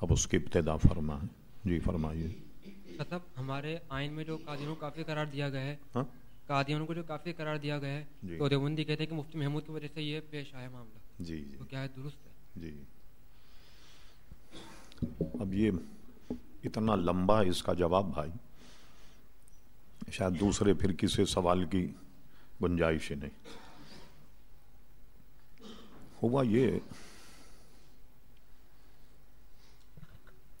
اب اس کی ابتدا فرمائیں۔ جی فرمائیے۔ صاحب ہمارے آئین میں جو قادیانوں کو کافی قرار دیا گیا ہے ہاں؟ قادیانوں کو جو کافی قرار دیا گیا ہے جی۔ تو دیوبندی کہتے ہیں کہ مفتی محمود کی وجہ سے یہ پیش آیا معاملہ۔ جی جی۔ تو کیا ہے درست ہے؟ جی۔ اب یہ اتنا لمبا اس کا جواب بھائی شاید دوسرے پھر کسی سوال کی گنجائش ہی نہیں۔ ہوا یہ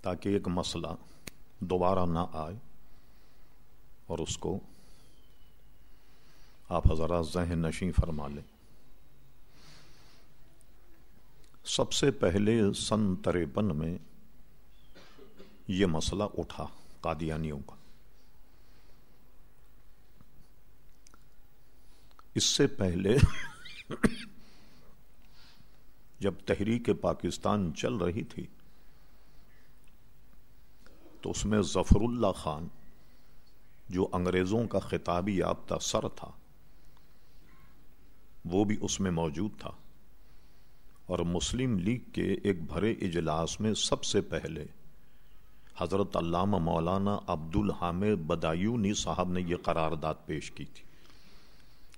تاکہ ایک مسئلہ دوبارہ نہ آئے اور اس کو آپ حضرات ذہن نشیں فرما لیں۔ سب سے پہلے سن تریپن میں یہ مسئلہ اٹھا قادیانیوں کا۔ اس سے پہلے جب تحریک پاکستان چل رہی تھی تو اس میں ظفر اللہ خان، جو انگریزوں کا خطابی یافتہ سر تھا، وہ بھی اس میں موجود تھا۔ اور مسلم لیگ کے ایک بھرے اجلاس میں سب سے پہلے حضرت علامہ مولانا عبد الحامد بدایونی صاحب نے یہ قرارداد پیش کی تھی۔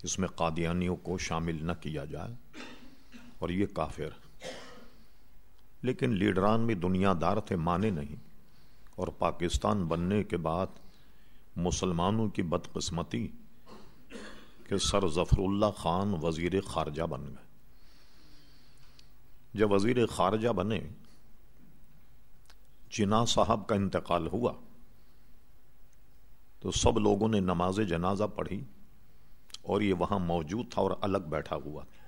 اس میں قادیانیوں کو شامل نہ کیا جائے اور یہ کافر۔ لیکن لیڈران بھی دنیا دار تھے، مانے نہیں۔ اور پاکستان بننے کے بعد مسلمانوں کی بدقسمتی کہ سر ظفر اللہ خان وزیر خارجہ بن گئے۔ جب وزیر خارجہ بنے جنا صاحب کا انتقال ہوا، تو سب لوگوں نے نماز جنازہ پڑھی اور یہ وہاں موجود تھا اور الگ بیٹھا ہوا تھا۔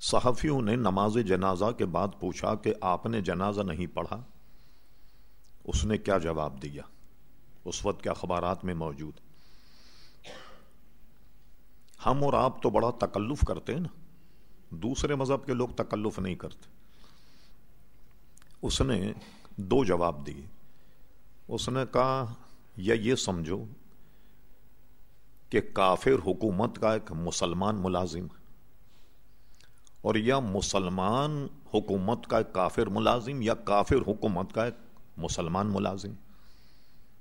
صحافیوں نے نماز جنازہ کے بعد پوچھا کہ آپ نے جنازہ نہیں پڑھا؟ اس نے کیا جواب دیا؟ اس وقت کے اخبارات میں موجود؟ ہم اور آپ تو بڑا تکلف کرتے ہیں نا۔ دوسرے مذہب کے لوگ تکلف نہیں کرتے۔ اس نے دو جواب دیے۔ اس نے کہا، یا یہ سمجھو کہ کافر حکومت کا ایک مسلمان ملازم اور یا مسلمان حکومت کا ایک کافر ملازم یا کافر حکومت کا ایک مسلمان ملازم؟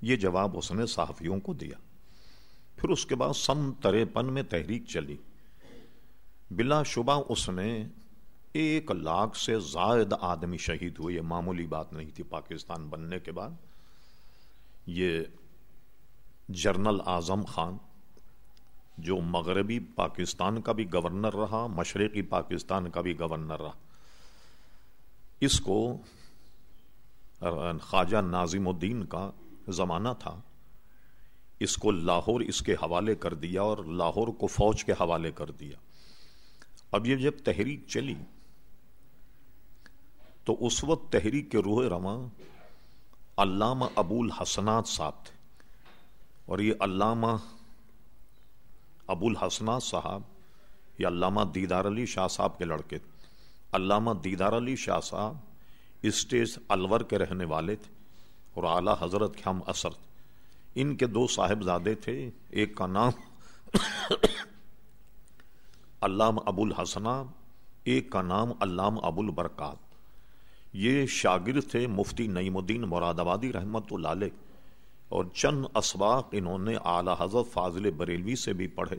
یہ جواب اس نے صحافیوں کو دیا۔ پھر اس کے بعد سن تریپن میں تحریک چلی۔ بلا شبہ اس نے ایک لاکھ سے زائد آدمی شہید ہوئے۔ یہ معمولی بات نہیں تھی پاکستان بننے کے بعد۔ یہ جرنل اعظم خان جو مغربی پاکستان کا بھی گورنر رہا، مشرقی پاکستان کا بھی گورنر رہا۔ اس کو خواجہ نازم الدین کا زمانہ تھا۔ اس کو لاہور اس کے حوالے کر دیا اور لاہور کو فوج کے حوالے کر دیا۔ اب یہ جب تحریک چلی تو اس وقت تحریک کے روح رواں علامہ ابو الحسنات صاحب تھے اور یہ علامہ ابو الحسنات صاحب یہ علامہ دیدار علی شاہ صاحب کے لڑکے تھے۔ علامہ دیدار علی شاہ صاحب اسٹیج الور کے رہنے والے تھے اور اعلیٰ حضرت کے ہم اثر ان کے دو صاحبزادے تھے، ایک کا نام علامہ ابو الحسنہ ایک کا نام علامہ ابو البرکات یہ شاگرد تھے مفتی نعیم الدین مراد آبادی رحمت اللہ علیہ۔ اور چند اسباق انہوں نے اعلیٰ حضرت فاضل بریلوی سے بھی پڑھے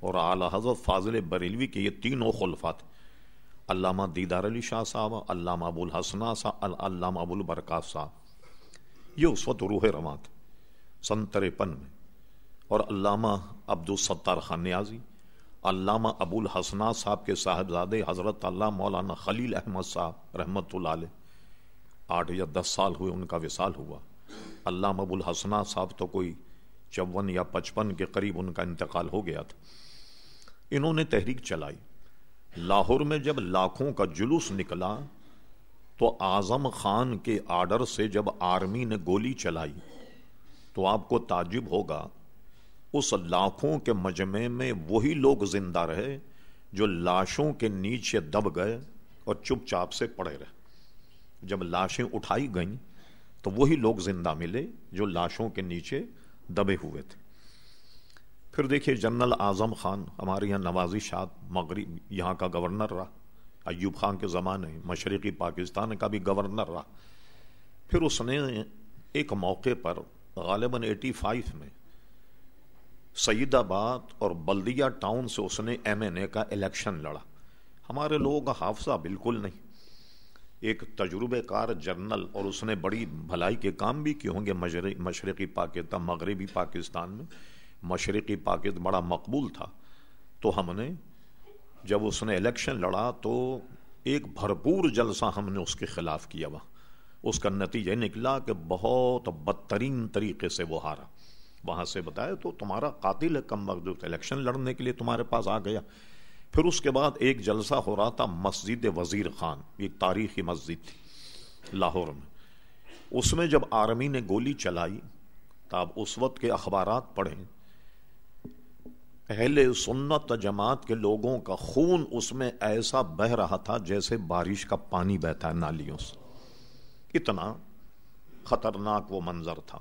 اور اعلیٰ حضرت فاضل بریلوی کے یہ تینوں خلفات علامہ دیدار علی شاہ صاحب، علامہ ابو الحسنہ صاحب، علامہ ابو البرکات صاحب۔ یہ اس وقت روح رواں تھے سن تریپن میں۔ اور علامہ عبد الستار خان نیازی، علامہ ابو الحسنہ صاحب کے صاحبزادے حضرت اللہ مولانا خلیل احمد صاحب رحمت اللہ علیہ۔ آٹھ یا دس سال ہوئے، ان کا وصال ہوا۔ علامہ ابو الحسنہ صاحب تو کوئی چون یا پچپن کے قریب ان کا انتقال ہو گیا تھا۔ انہوں نے تحریک چلائی۔ لاہور میں جب لاکھوں کا جلوس نکلا تو اعظم خان کے آرڈر سے جب آرمی نے گولی چلائی تو آپ کو تعجب ہوگا، اس لاکھوں کے مجمع میں وہی لوگ زندہ رہے جو لاشوں کے نیچے دب گئے اور چپ چاپ سے پڑے رہے۔ جب لاشیں اٹھائی گئیں تو وہی لوگ زندہ ملے جو لاشوں کے نیچے دبے ہوئے تھے۔ پھر دیکھیے جنرل اعظم خان، ہمارے یہاں نوازی شاد مغرب، یہاں کا گورنر رہا۔ ایوب خان کے زمانے، مشرقی پاکستان کا بھی گورنر رہا۔ پھر اس نے ایک موقع پر غالباً ایٹی فائیو میں سعید آباد اور بلدیا ٹاؤن سے اس نے ایم این اے کا الیکشن لڑا۔ ہمارے لوگوں کا حافظہ بالکل نہیں۔ ایک تجربے کار جرنل اور اس نے بڑی بھلائی کے کام بھی کیے ہوں گے مشرقی پاکستان، مغربی پاکستان میں۔ مشرقی پاکستان بڑا مقبول تھا۔ تو ہم نے جب اس نے الیکشن لڑا تو ایک بھرپور جلسہ ہم نے اس کے خلاف کیا وہاں۔ اس کا نتیجہ نکلا کہ بہت بدترین طریقے سے وہ ہارا۔ وہاں سے بتایا تو تمہارا قاتل ہے کم وقت الیکشن لڑنے کے لیے تمہارے پاس آ گیا۔ پھر اس کے بعد ایک جلسہ ہو رہا تھا مسجد وزیر خان ایک تاریخی مسجد تھی، لاہور میں۔ اس میں جب آرمی نے گولی چلائی تب اس وقت کے اخبارات پڑھیں۔ اہل سنت جماعت کے لوگوں کا خون اس میں ایسا بہ رہا تھا جیسے بارش کا پانی بہتا ہے نالیوں سے۔ اتنا خطرناک وہ منظر تھا۔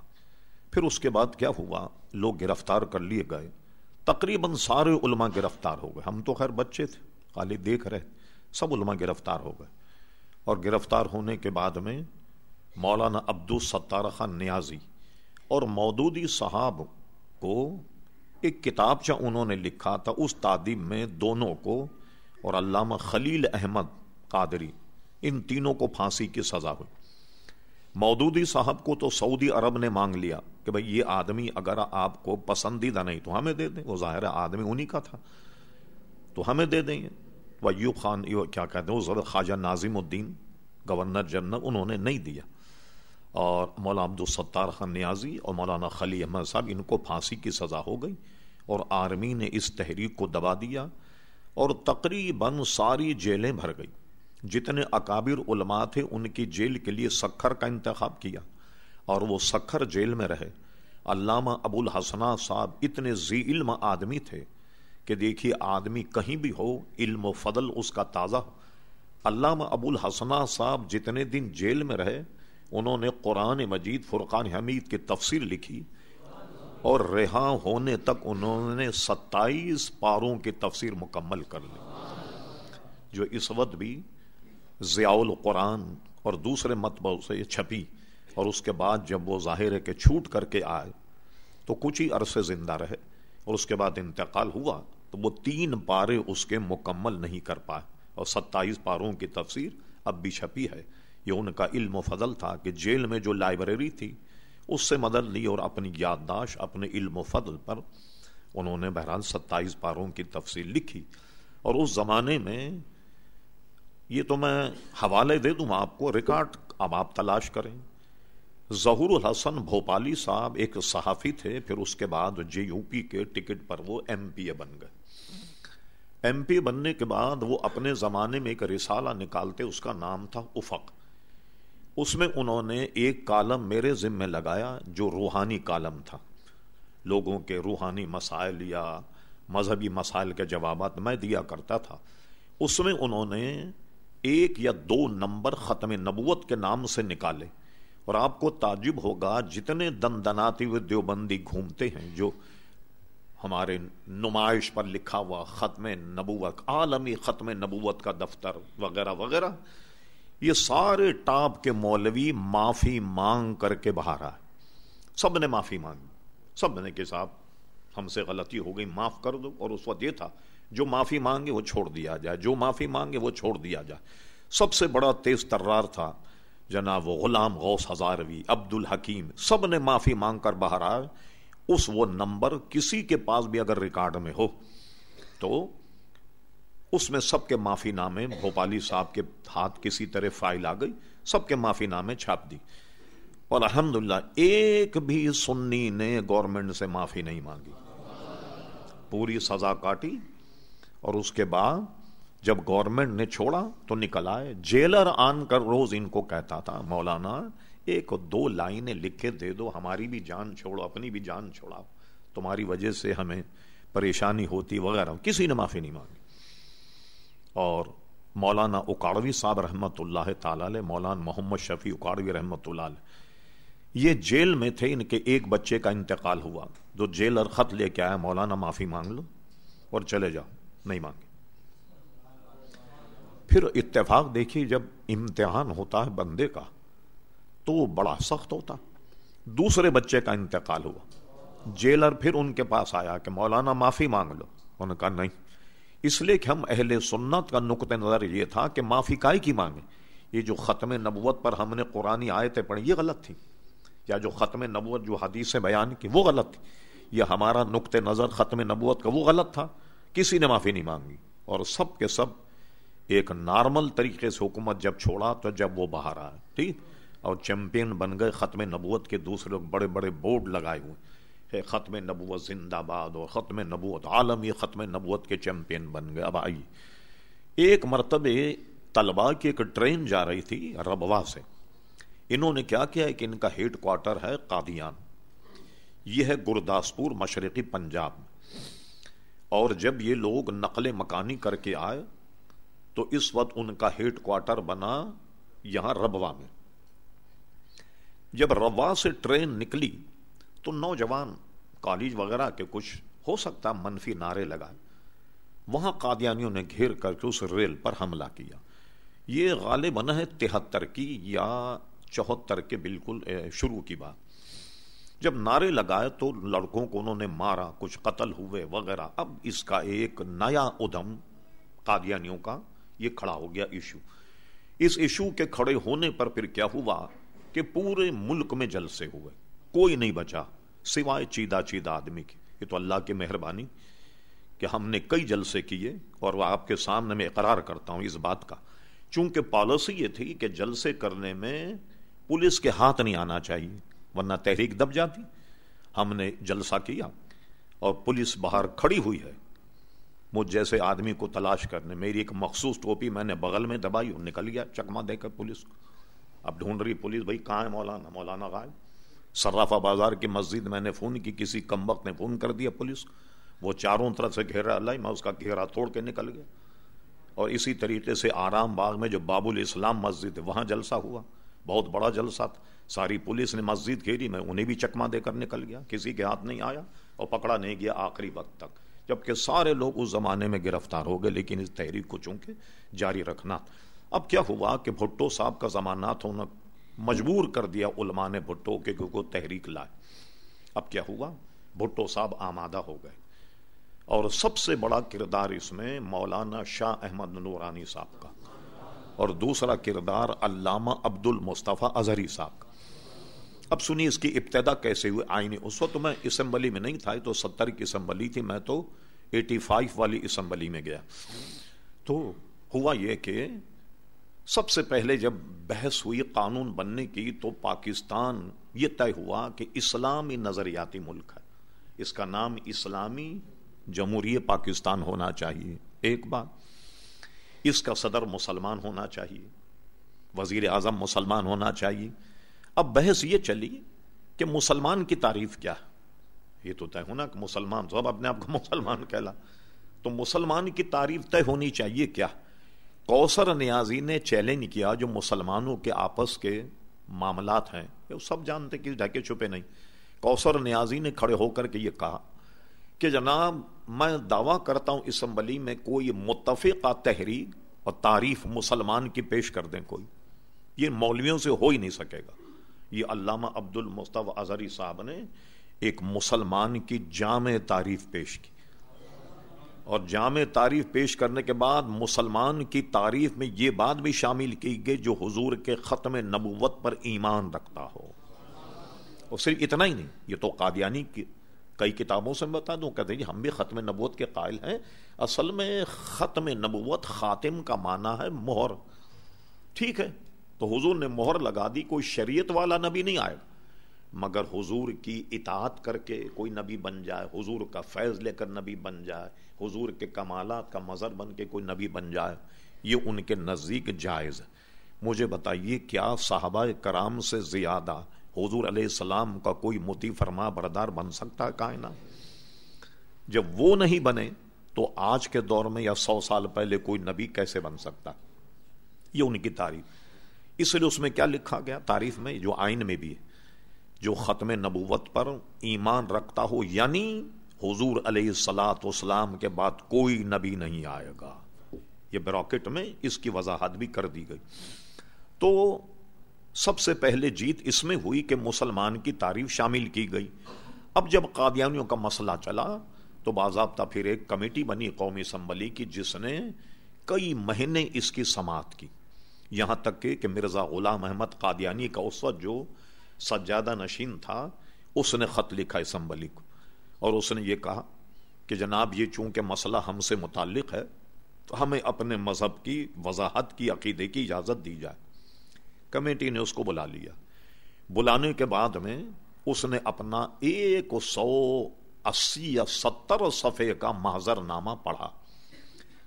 پھر اس کے بعد کیا ہوا؟ لوگ گرفتار کر لیے گئے۔ تقریباً سارے علماء گرفتار ہو گئے۔ ہم تو خیر بچے تھے، خالی دیکھ رہے، سب علماء گرفتار ہو گئے۔ اور گرفتار ہونے کے بعد میں مولانا عبد الستار خان نیازی اور مودودی صاحب کو ایک کتاب چا انہوں نے لکھا تھا، اس تعدیم میں دونوں کو اور علامہ خلیل احمد قادری، ان تینوں کو پھانسی کی سزا ہوئی۔ مودودی صاحب کو تو سعودی عرب نے مانگ لیا۔ کہ بھائی یہ آدمی اگر آپ کو پسندیدہ نہیں تو ہمیں دے دیں۔ وہ ظاہر آدمی انہی کا تھا۔ تو ہمیں دے دیں۔ وہ ایوب خان کیا کہتے ہیں؟ وہ خواجہ ناظم الدین، گورنر جنرل، انہوں نے نہیں دیا۔ اور مولانا عبد الستار خان نیازی اور مولانا خلی احمد صاحب، ان کو پھانسی کی سزا ہو گئی اور آرمی نے اس تحریک کو دبا دیا اور تقریباً ساری جیلیں بھر گئی۔ جتنے اکابر علماء تھے، ان کی جیل کے لیے سکھر کا انتخاب کیا۔ اور وہ سکھر جیل میں رہے۔ علامہ ابو الحسنہ صاحب اتنے زی علم آدمی تھے کہ دیکھیے آدمی کہیں بھی ہو، علم و فضل اس کا تازہ علامہ ابو الحسنہ صاحب جتنے دن جیل میں رہے، انہوں نے قرآن مجید، فرقان حمید کی تفسیر لکھی اور رہا ہونے تک انہوں نے ستائیس پاروں کی تفسیر مکمل کر لی۔ جو اس وقت بھی ضیاء القرآن اور دوسرے متبہ سے چھپی۔ اور اس کے بعد جب وہ ظاہر ہے کہ چھوٹ کر کے آئے، تو کچھ ہی عرصے زندہ رہے اور اس کے بعد انتقال ہوا، تو وہ تین پارے اس کے مکمل نہیں کر پائے اور ستائیس پاروں کی تفسیر اب بھی چھپی ہے۔ یہ ان کا علم و فضل تھا کہ جیل میں جو لائبریری تھی، اس سے مدد لی اور اپنی یادداشت، اپنے علم و فضل پر انہوں نے بہرحال ستائیس پاروں کی تفصیل لکھی۔ اور اس زمانے میں یہ تو میں حوالے دے دوں آپ کو ریکارڈ اب آپ تلاش کریں۔ ظہور الحسن بھوپالی صاحب ایک صحافی تھے، پھر اس کے بعد جے یو پی کے ٹکٹ پر وہ ایم پی اے بن گئے۔ ایم پی بننے کے بعد وہ اپنے زمانے میں ایک رسالہ نکالتے، اس کا نام تھا افق۔ اس میں انہوں نے ایک کالم میرے ذمے لگایا جو روحانی کالم تھا۔ لوگوں کے روحانی مسائل یا مذہبی مسائل کے جوابات میں دیا کرتا تھا۔ اس میں انہوں نے ایک یا دو نمبر ختم نبوت کے نام سے نکالے۔ اور آپ کو تعجب ہوگا جتنے دن دناتی ہوئے دیوبندی گھومتے ہیں جو ہمارے نمائش پر لکھا ہوا ختم نبوت، عالمی ختم نبوت کا دفتر وغیرہ وغیرہ، یہ سارے ٹاپ کے مولوی معافی مانگ کر کے باہر آئے۔ سب نے معافی مانگی۔ سب نے کہ صاحب، ہم سے غلطی ہو گئی، معاف کر دو۔ اور اس وقت یہ تھا، جو معافی مانگے وہ چھوڑ دیا جائے، جو معافی مانگے وہ چھوڑ دیا جائے۔ سب سے بڑا تیز ترار تھا جناب وہ غلام غوث ہزاروی عبد الحکیم سب نے معافی مانگ کر باہر آئے۔ اس وہ نمبر کسی کے پاس بھی اگر ریکارڈ میں ہو، تو اس میں سب کے معافی نامے، بھوپالی صاحب کے ہاتھ کسی طرح فائل آ گئی، سب کے معافی نامے چھاپ دی۔ اور الحمدللہ، ایک بھی سنی نے گورنمنٹ سے معافی نہیں مانگی۔ پوری سزا کاٹی اور اس کے بعد جب گورنمنٹ نے چھوڑا تو نکل آئے۔ جیلر آن کر روز ان کو کہتا تھا، مولانا، ایک دو لائنیں لکھ کے دے دو، ہماری بھی جان چھوڑو، اپنی بھی جان چھوڑاؤ۔ تمہاری وجہ سے ہمیں پریشانی ہوتی وغیرہ۔ کسی نے معافی نہیں مانگی۔ اور مولانا اکاڑوی صاحب رحمۃ اللہ تعالی مولانا محمد شفیع اکاڑوی رحمۃ اللہ علیہ۔ یہ جیل میں تھے، ان کے ایک بچے کا انتقال ہوا۔ جو جیلر خط لے کے آیا، مولانا معافی مانگ لو اور چلے جاؤ، نہیں مانگے۔ پھر اتفاق دیکھیے، جب امتحان ہوتا ہے بندے کا، تو وہ بڑا سخت ہوتا۔ دوسرے بچے کا انتقال ہوا۔ جیلر پھر ان کے پاس آیا کہ مولانا معافی مانگ لو۔ انہوں نے کہا، نہیں۔ اس لیے کہ ہم اہل سنت کا نقطۂ نظر یہ تھا کہ معافی کائی کی مانگے یہ جو ختم نبوت پر ہم نے قرآن آیتیں پڑھی، یہ غلط تھی۔ یا جو ختم نبوت، جو حدیث بیان کی، وہ غلط تھی۔ یہ ہمارا نقطۂ نظر ختم نبوت کا وہ غلط تھا۔ کسی نے معافی نہیں مانگی۔ اور سب کے سب ایک نارمل طریقے سے حکومت جب چھوڑا تو جب وہ باہر آیا ٹھیک؟ اور چیمپئن بن گئے ختم نبوت کے دوسرے لوگ بڑے بڑے بورڈ لگائے ہوئے۔ ہے ختم نبوت زندہ باد اور ختم نبوت عالمی ختم نبوت کے چیمپئن بن گئے۔ اب آئیے۔ ایک مرتبہ طلبا کی ایک ٹرین جا رہی تھی ربوا سے۔ انہوں نے کیا کیا؟ کہ ان کا ہیڈ کوارٹر ہے قادیان۔ یہ ہے گرداسپور مشرقی پنجاب۔ میں اور جب یہ لوگ نقل مکانی کر کے آئے تو اس وقت ان کا ہیڈ کوارٹر بنا یہاں ربوا میں۔ جب ربوا سے ٹرین نکلی تو نوجوان کالج وغیرہ کے کچھ ہو سکتا منفی نعرے لگائے وہاں قادیانیوں نے گھیر کر کے اس ریل پر حملہ کیا۔ یہ غالب ہے تہتر کی یا چوہتر کے بالکل شروع کی بات۔ جب نعرے لگائے تو لڑکوں کو انہوں نے مارا، کچھ قتل ہوئے وغیرہ۔ اب اس کا ایک نیا ادم قادیانیوں کا یہ کھڑا ہو گیا ایشو۔ اس ایشو کے کھڑے ہونے پر پھر کیا ہوا کہ پورے ملک میں جلسے ہوئے۔ کوئی نہیں بچا سوائے چیدہ چیدہ آدمی کی یہ تو اللہ کی مہربانی کہ ہم نے کئی جلسے کیے اور وہ آپ کے سامنے میں اقرار کرتا ہوں اس بات کا۔ چونکہ پالیسی یہ تھی کہ جلسے کرنے میں پولیس کے ہاتھ نہیں آنا چاہیے، ورنہ تحریک دب جاتی۔ ہم نے جلسہ کیا اور پولیس باہر کھڑی ہوئی ہے۔ مجھ جیسے آدمی کو تلاش کرنے، میری ایک مخصوص ٹوپی میں نے بغل میں دبائی اور نکل گیا چکما دے کر پولیس کو۔ اب ڈھونڈ رہی پولیس، بھائی کہاں ہے مولانا؟ مولانا غائب۔ سرافہ بازار کی مسجد میں نے فون کی، کسی کم وقت نے فون کر دیا پولیس وہ چاروں طرف سے گھیرا، اللہ میں اس کا گھیرا توڑ کے نکل گیا۔ اور اسی طریقے سے آرام باغ میں جو باب الاسلام مسجد ہے، وہاں جلسہ ہوا۔ بہت بڑا جلسہ تھا۔ ساری پولیس نے مسجد گھیری، میں انہیں بھی چکما دے کر نکل گیا۔ کسی کے ہاتھ نہیں آیا اور پکڑا نہیں گیا آخری وقت تک۔ جبکہ سارے لوگ اس زمانے میں گرفتار ہو گئے، لیکن اس تحریک کو چونکہ جاری رکھنا اب کیا ہوا کہ بھٹو صاحب کا زمانہ تھا، انہوں مجبور کر دیا علماء نے بھٹو کے کو تحریک لائے۔ اب کیا ہوا؟ بھٹو صاحب آمادہ ہو گئے۔ اور سب سے بڑا کردار اس میں مولانا شاہ احمد نورانی صاحب کا۔ اور دوسرا کردار علامہ عبد المصطفیٰ اظہری صاحب کا۔ اب سنی اس کی ابتدا کیسے ہوئے آئینی اس وقت میں اسمبلی میں نہیں تھا تو ستر کی اسمبلی تھی، میں تو ایٹی فائیو والی اسمبلی میں گیا۔ تو ہوا یہ کہ سب سے پہلے جب بحث ہوئی قانون بننے کی، تو پاکستان، یہ طے ہوا کہ اسلامی نظریاتی ملک ہے۔ اس کا نام اسلامی جمہوری پاکستان ہونا چاہیے۔ ایک بات، اس کا صدر مسلمان ہونا چاہیے۔ وزیر اعظم مسلمان ہونا چاہیے۔ اب بحث یہ چلی کہ مسلمان کی تعریف کیا ہے۔ یہ تو طے ہونا کہ مسلمان سب اپنے آپ کو مسلمان کہلا۔ تو مسلمان کی تعریف طے ہونی چاہیے کیا؟ کوثر نیازی نے چیلنج کیا جو مسلمانوں کے آپس کے معاملات ہیں۔ وہ سب جانتے کہ ڈھکے چھپے نہیں۔ کوثر نیازی نے کھڑے ہو کر کے یہ کہا کہ جناب، میں دعویٰ کرتا ہوں اسمبلی میں کوئی متفقہ تحریر اور تعریف مسلمان کی پیش کر دیں کوئی۔ یہ مولویوں سے ہو ہی نہیں سکے گا۔ یہ علامہ عبد المصطف اظہری صاحب نے ایک مسلمان کی جامع تعریف پیش کی۔ اور جامع تعریف پیش کرنے کے بعد مسلمان کی تعریف میں یہ بات بھی شامل کی گئی جو حضور کے ختم نبوت پر ایمان رکھتا ہو۔ اور صرف اتنا ہی نہیں، یہ تو قادیانی کی کئی کتابوں سے بتا دوں، کہتے ہیں ہم بھی ختم نبوت کے قائل ہیں۔ اصل میں ختم نبوت خاتم کا معنی ہے مہر۔ ٹھیک ہے تو حضور نے مہر لگا دی، کوئی شریعت والا نبی نہیں آئے گا۔ مگر حضور کی اطاعت کر کے کوئی نبی بن جائے، حضور کا فیض لے کر نبی بن جائے، حضور کے کمالات کا مظہر بن کے کوئی نبی بن جائے، یہ ان کے نزدیک جائز ہے۔ مجھے بتائیے کیا صحابہ کرام سے زیادہ حضور علیہ السلام کا کوئی متی فرما بردار بن سکتا ہے کائنا جب وہ نہیں بنے تو آج کے دور میں یا سو سال پہلے کوئی نبی کیسے بن سکتا؟ یہ ان کی تعریف۔ اس لیے اس میں کیا لکھا گیا تعریف میں، جو آئین میں بھی ہے جو ختم نبوت پر ایمان رکھتا ہو یعنی حضور علیہ السلاۃ وسلام کے بعد کوئی نبی نہیں آئے گا۔ یہ براکٹ میں اس کی وضاحت بھی کر دی گئی۔ تو سب سے پہلے جیت اس میں ہوئی کہ مسلمان کی تعریف شامل کی گئی۔ اب جب قادیانیوں کا مسئلہ چلا، تو باضابطہ پھر ایک کمیٹی بنی قومی اسمبلی کی، جس نے کئی مہینے اس کی سماعت کی۔ یہاں تک کہ کہ مرزا غلام احمد قادیانی کا اس وقت جو سجادہ نشین تھا، اس نے خط لکھا اسمبلی کو۔ اور اس نے یہ کہا کہ جناب، یہ چونکہ مسئلہ ہم سے متعلق ہے، تو ہمیں اپنے مذہب کی وضاحت کی، عقیدے کی اجازت دی جائے۔ کمیٹی نے اس کو بلا لیا۔ بلانے کے بعد میں اس نے اپنا ایک سو اسی یا ستر صفحے کا محضر نامہ پڑھا،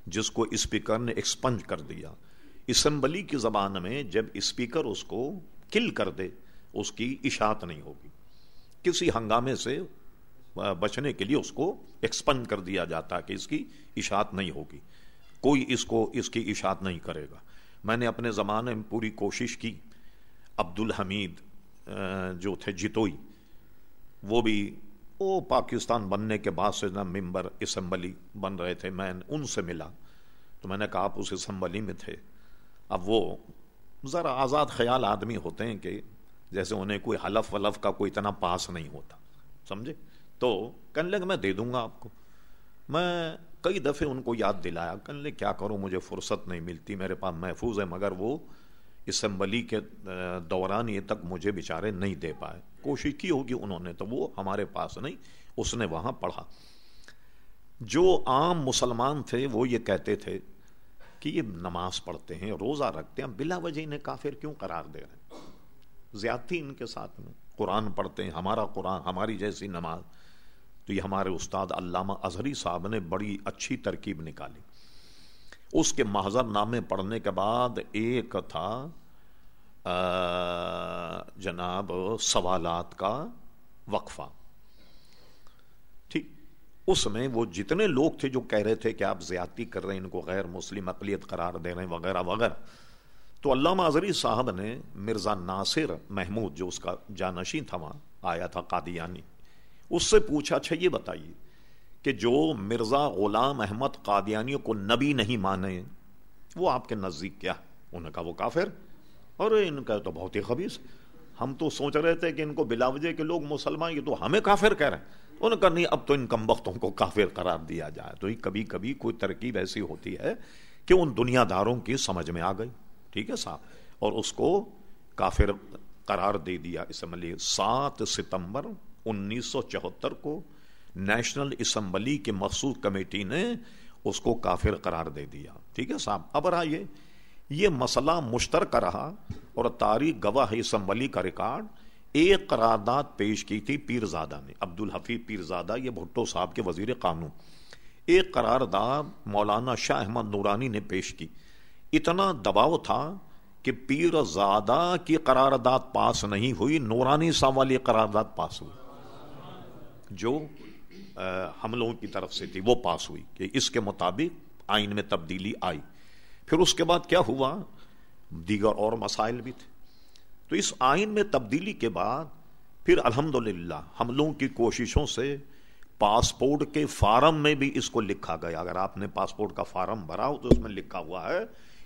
جس کو اسپیکر نے ایکسپنج کر دیا۔ اسمبلی کی زبان میں جب اسپیکر اس کو کل کر دے، اس کی اشاعت نہیں ہوگی۔ کسی ہنگامے سے بچنے کے لیے اس کو ایکسپنج کر دیا جاتا کہ اس کی اشاعت نہیں ہوگی۔ کوئی اس کو، اس کی اشاعت نہیں کرے گا۔ میں نے اپنے زمانے میں پوری کوشش کی۔ عبد الحمید جو تھے، جتوئی، وہ بھی، وہ پاکستان بننے کے بعد سے ممبر اسمبلی بن رہے تھے، میں ان سے ملا۔ تو میں نے کہا، آپ اس اسمبلی میں تھے۔ اب وہ ذرا آزاد خیال آدمی ہوتے ہیں کہ جیسے انہیں کوئی حلف ولف کا کوئی اتنا پاس نہیں ہوتا، سمجھے؟ تو کہنے لگے، میں دے دوں گا آپ کو۔ میں کئی دفعے ان کو یاد دلایا، کہنے لگے، کیا کروں؟ مجھے فرصت نہیں ملتی، میرے پاس محفوظ ہے، مگر وہ اسمبلی کے دوران یہ تک مجھے بیچارے نہیں دے پائے۔ کوشش کی ہوگی انہوں نے، تو وہ ہمارے پاس نہیں، اس نے وہاں پڑھا۔ جو عام مسلمان تھے، وہ یہ کہتے تھے کہ یہ نماز پڑھتے ہیں روزہ رکھتے ہیں بلا وجہ انہیں کافر کیوں قرار دے رہے ہیں؟ زیادتی ان کے ساتھ میں۔ قرآن پڑھتے ہیں، ہمارا قرآن، ہماری جیسی نماز۔ تو یہ ہمارے استاد علامہ اظہری صاحب نے بڑی اچھی ترکیب نکالی۔ اس کے محضر نامے پڑھنے کے بعد ایک تھا جناب سوالات کا وقفہ۔ اس میں وہ جتنے لوگ تھے جو کہہ رہے تھے کہ آپ زیادتی کر رہے ہیں، ان کو غیر مسلم اقلیت قرار دے رہے ہیں، وغیرہ وغیرہ۔ تو علامہ اظہری صاحب نے مرزا ناصر محمود جو اس کا جانشین تھا وہاں، آیا تھا قادیانی، اس سے پوچھا اچھا یہ بتائیے کہ جو مرزا غلام احمد قادیانیوں کو نبی نہیں مانے، وہ آپ کے نزدیک کیا؟ انہوں نے کہا وہ کافر۔ اور ان کا تو بہت ہی خبیص۔ ہم تو سوچ رہے تھے کہ ان کو بلا وجہ کے لوگ مسلمان، یہ تو ہمیں کافر کہہ رہے ہیں۔ انہوں نے کہا، نہیں، اب تو ان کم وقتوں کو کافر قرار دیا جائے. تو کبھی کبھی کوئی ترکیب ایسی ہوتی ہے کہ ان دنیا داروں کی سمجھ میں آ گئی۔ ٹھیک ہے صاحب؟ اور اس کو کافر قرار دے دیا اسمبلی۔ سات ستمبر انیس سو چوہتر کو نیشنل اسمبلی کی مخصوص کمیٹی نے اس کو کافر قرار دے دیا۔ ٹھیک ہے صاحب؟ اب رہا یہ یہ مسئلہ مشترکہ رہا اور تاریخ گواہ اسمبلی کا ریکارڈ ایک قرارداد پیش کی تھی پیرزادہ نے عبد الحفیظ پیرزادہ، یہ بھٹو صاحب کے وزیر قانون۔ ایک قرارداد مولانا شاہ احمد نورانی نے پیش کی۔ اتنا دباؤ تھا کہ پیر زادہ کی قرارداد پاس نہیں ہوئی، نورانی صاحب والی قرارداد پاس ہوئی۔ جو ہم لوگوں کی طرف سے تھی، وہ پاس ہوئی کہ اس کے مطابق آئین میں تبدیلی آئی۔ پھر اس کے بعد کیا ہوا؟ دیگر اور مسائل بھی تھے۔ تو اس آئین میں تبدیلی کے بعد پھر الحمد للہ ہم لوگوں کی کوششوں سے پاسپورٹ کے فارم میں بھی اس کو لکھا گیا۔ اگر آپ نے پاسپورٹ کا فارم بھرا ہو تو اس میں لکھا ہوا ہے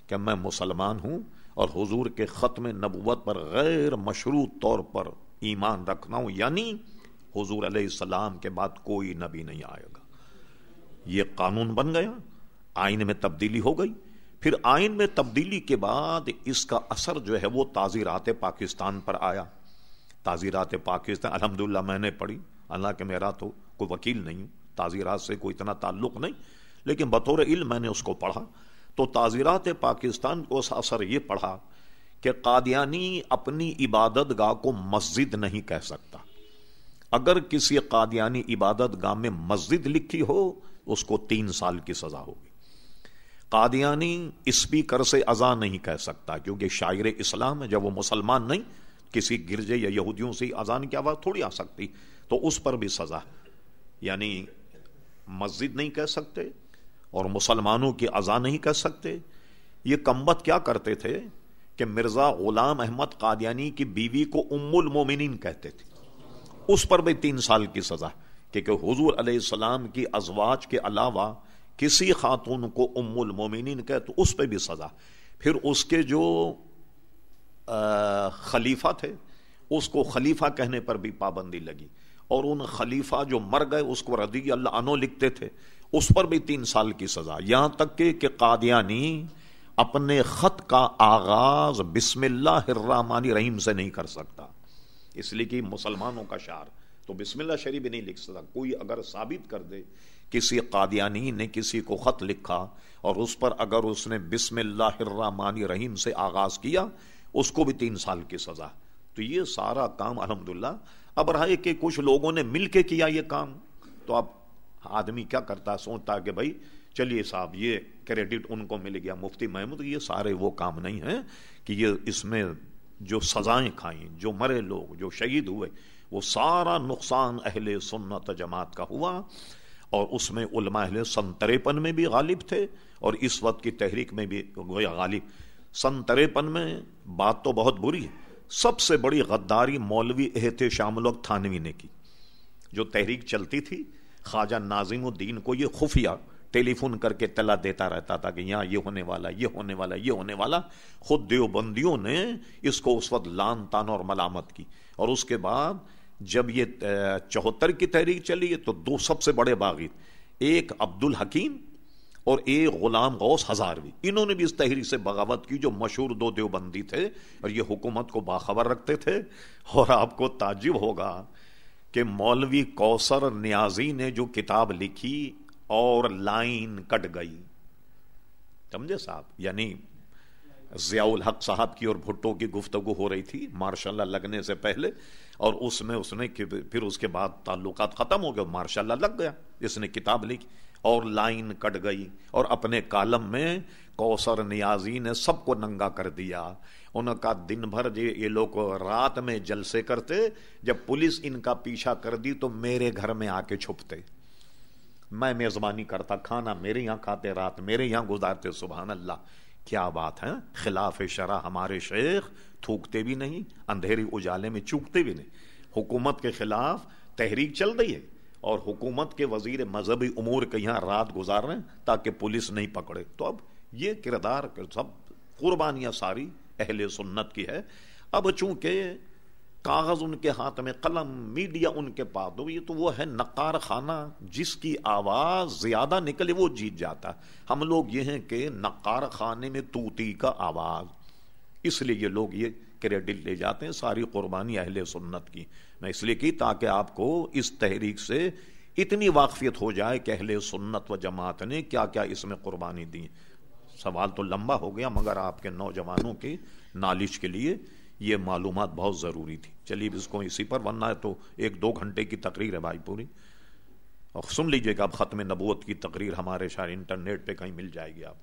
کہ میں مسلمان ہوں اور حضور کے ختم نبوت پر غیر مشروط طور پر ایمان رکھنا ہوں یعنی حضور علیہ السلام کے بعد کوئی نبی نہیں آئے گا۔ یہ قانون بن گیا، آئین میں تبدیلی ہو گئی۔ پھر آئین میں تبدیلی کے بعد اس کا اثر جو ہے وہ تعزیرات پاکستان پر آیا۔ تعزیرات پاکستان الحمد میں نے پڑھی، اللہ کے میرا تو کوئی وکیل نہیں، تعزیرات سے کوئی اتنا تعلق نہیں، لیکن بطور علم میں نے اس کو پڑھا۔ تو تعزیرات پاکستان کو اثر یہ پڑھا کہ قادیانی اپنی عبادت گاہ کو مسجد نہیں کہہ سکتا۔ اگر کسی قادیانی عبادت گاہ میں مسجد لکھی ہو، اس کو تین سال کی سزا ہوگی۔ قادیانی اسپیکر سے ازا نہیں کہہ سکتا، کیونکہ شاعر اسلام ہے، جب وہ مسلمان نہیں، کسی گرجے یا یہودیوں سے اذان کی آواز تھوڑی آ سکتی، تو اس پر بھی سزا۔ یعنی مسجد نہیں کہہ سکتے اور مسلمانوں کی ازا نہیں کہہ سکتے۔ یہ کمبت کیا کرتے تھے کہ مرزا غلام احمد قادیانی کی بیوی کو ام المومنین کہتے تھے۔ اس پر بھی تین سال کی سزا کہ حضور علیہ السلام کی ازواج کے علاوہ کسی خاتون کو ام المومنین کہ تو اس پہ بھی سزا۔ پھر اس کے جو خلیفہ تھے، اس کو خلیفہ کہنے پر بھی پابندی لگی۔ اور ان خلیفہ جو مر گئے، اس کو رضی اللہ عنہ لکھتے تھے، اس پر بھی تین سال کی سزا۔ یہاں تک کہ قادیانی اپنے خط کا آغاز بسم اللہ الرحمن رحیم سے نہیں کر سکتا۔ اس لیے کہ مسلمانوں کا شعر تو بسم اللہ شریف نہیں لکھ سکتا۔ کوئی اگر ثابت کر دے کسی قادیانی نے کسی کو خط لکھا اور اس پر اگر اس نے بسم اللہ الرحمن رحیم سے آغاز کیا، اس کو بھی تین سال کی سزا۔ تو یہ سارا کام الحمدللہ۔ اب رہا ہے کہ کچھ لوگوں نے مل کے کیا یہ کام، تو اب آدمی کیا کرتا سوچتا کہ بھائی، چلیے صاحب، یہ کریڈٹ ان کو مل گیا۔ مفتی محمود، یہ سارے وہ کام نہیں ہیں کہ یہ اس میں جو سزائیں کھائیں، جو مرے لوگ، جو شہید ہوئے۔ وہ سارا نقصان اہل سنت جماعت کا ہوا اور اس میں علماء اہل سن تریپن میں بھی غالب تھے اور اس وقت کی تحریک میں بھی غالب۔ سن تریپن میں بات تو بہت بری ہے۔ سب سے بڑی غداری مولوی احتشام الوق تھانوی نے کی۔ جو تحریک چلتی تھی، خواجہ ناظم الدین کو یہ خفیہ ٹیلی فون کر کے تلا دیتا رہتا تھا کہ یہاں یہ ہونے والا، یہ ہونے والا، یہ ہونے والا۔ خود دیوبندیوں نے اس کو اس وقت لان تان اور ملامت کی۔ اور اس کے بعد جب یہ چوہتر کی تحریک چلی تو دو سب سے بڑے باغی ایک عبد الحکیم اور ایک غلام غوث ہزاروی۔ انہوں نے بھی اس تحریک سے بغاوت کی، جو مشہور دو دیوبندی تھے اور یہ حکومت کو باخبر رکھتے تھے۔ اور آپ کو تعجب ہوگا کہ مولوی کوثر نیازی نے جو کتاب لکھی اور لائن کٹ گئی۔ سمجھے صاحب؟ یعنی ضیاء الحق صاحب کی اور بھٹو کی گفتگو ہو رہی تھی ماشاء اللہ لگنے سے پہلے، اور اس میں، اس نے پھر اس کے بعد تعلقات ختم ہو گئے ماشاء اللہ لگ گیا، اس نے کتاب لکھی، اور لائن کٹ گئی، اور اپنے کالم میں کوثر نیازی نے سب کو ننگا کر دیا۔ ان کا دن بھر جی، یہ لوگ رات میں جلسے کرتے، جب پولیس ان کا پیچھا کر دی تو میرے گھر میں آ کے چھپتے۔ میں میزبانی کرتا، کھانا میرے یہاں کھاتے، رات میرے یہاں گزارتے، سبحان اللہ۔ کیا بات ہے؟ خلاف شرح ہمارے شیخ تھوکتے بھی نہیں اندھیری اجالے میں چوکتے بھی نہیں۔ حکومت کے خلاف تحریک چل رہی ہے اور حکومت کے وزیر مذہبی امور کے یہاں رات گزار رہے ہیں تاکہ پولیس نہیں پکڑے۔ تو اب یہ کردار سب قربانیاں ساری اہل سنت کی ہے۔ اب چونکہ کاغذ ان کے ہاتھ میں، قلم، میڈیا ان کے پاس دو یہ تو وہ ہے نقار خانہ، جس کی آواز زیادہ نکلے وہ جیت جاتا۔ ہم لوگ یہ ہیں کہ نقار خانے میں توتی کا آواز۔ اس لیے یہ لوگ یہ کریڈٹ لے جاتے ہیں ساری قربانی اہل سنت کی۔ میں اس لیے کی تاکہ آپ کو اس تحریک سے اتنی واقفیت ہو جائے کہ اہل سنت و جماعت نے کیا کیا اس میں قربانی دی۔ سوال تو لمبا ہو گیا، مگر آپ کے نوجوانوں کی نالش کے لیے یہ معلومات بہت ضروری تھی۔ چلیے اس کو اسی پر، ورنہ ہے تو ایک دو گھنٹے کی تقریر ہے بھائی پوری۔ اور سن لیجیے کہ اب ختم نبوت کی تقریر ہمارے شاید انٹرنیٹ پہ کہیں مل جائے گی آپ